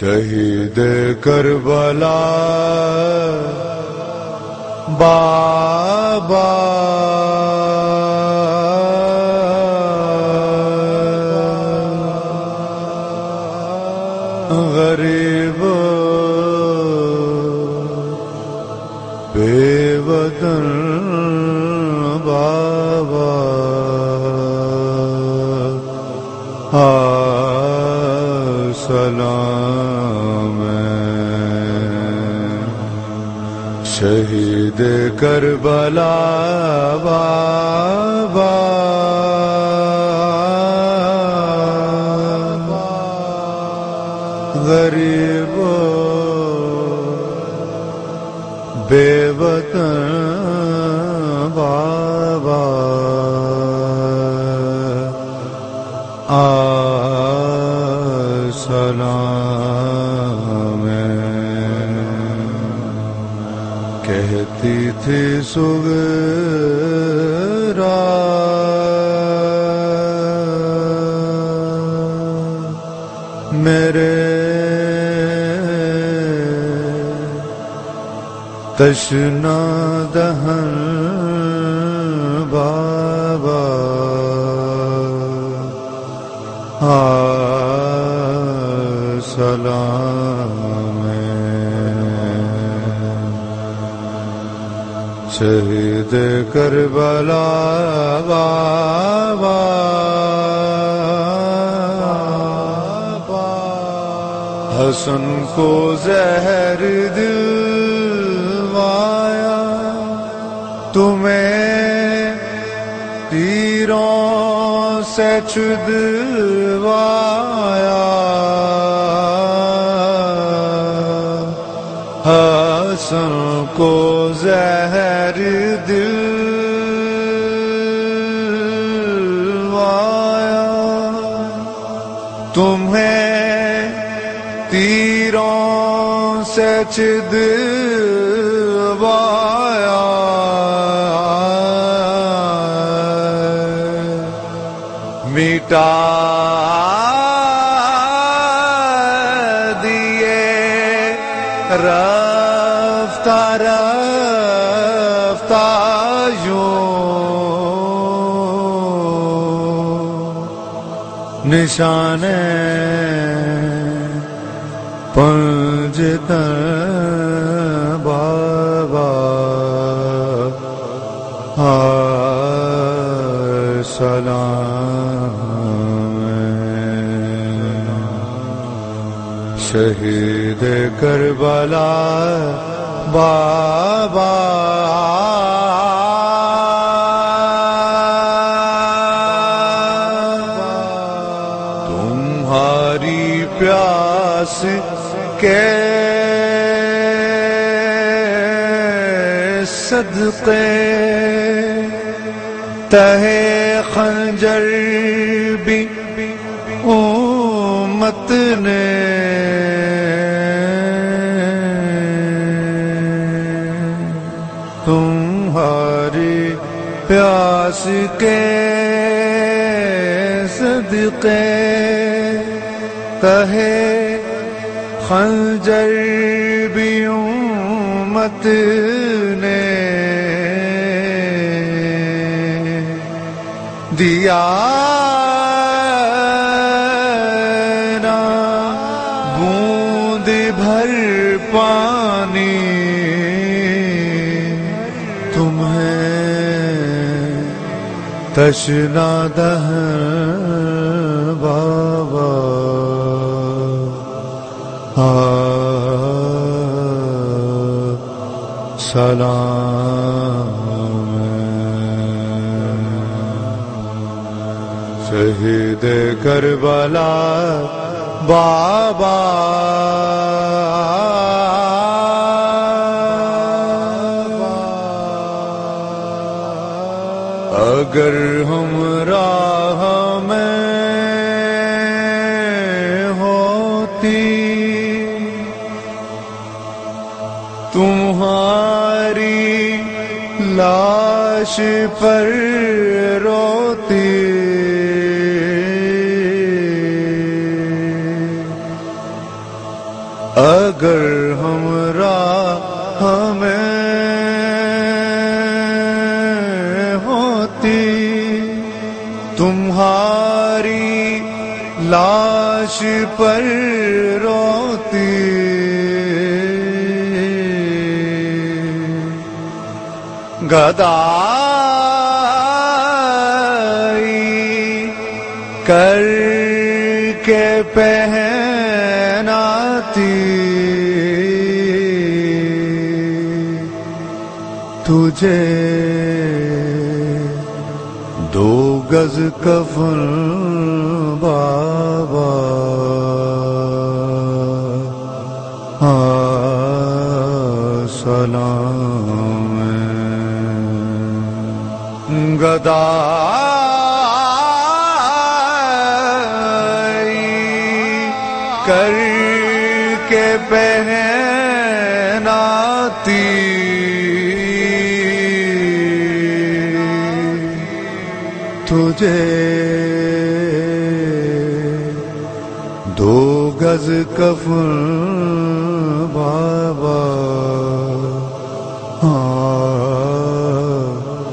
شہید کربلا بابا غریب بے وطن شہید کربلا بابا غریب بے وطن بابا کہتی تھی سگرا میرے تشنا دہن بابا۔ سلام۔ شہید کربلا بابا حسن کو زہر دلوایا تمہیں تیروں سے چھدوایا۔ حسن کو زہر دلوایا تمہیں تیروں سے چدوایا میٹا دیے رفتہ نشان پنجت بابا سلام شہید کربلا بابا پیاس کے صدقے تہ خنجر بھی امت نے تمہاری پیاس کے صدقے کہے خنجر بھی امت نے دیا نا بوند بھر پانی تمہیں تشنا دہ بابا سلام شہید کربلا بابا اگر ہم راہ میں ہوتی تمہاری لاش پر روتی۔ اگر ہمراہ ہمیں ہوتی تمہاری لاش پر روتی۔ گدائی کر کے پہناتی۔ تجھے دو گز کفن بابا۔ ہاں سلام۔ گدا کر کے پہناتی۔ تجھے دو گز کفن بابا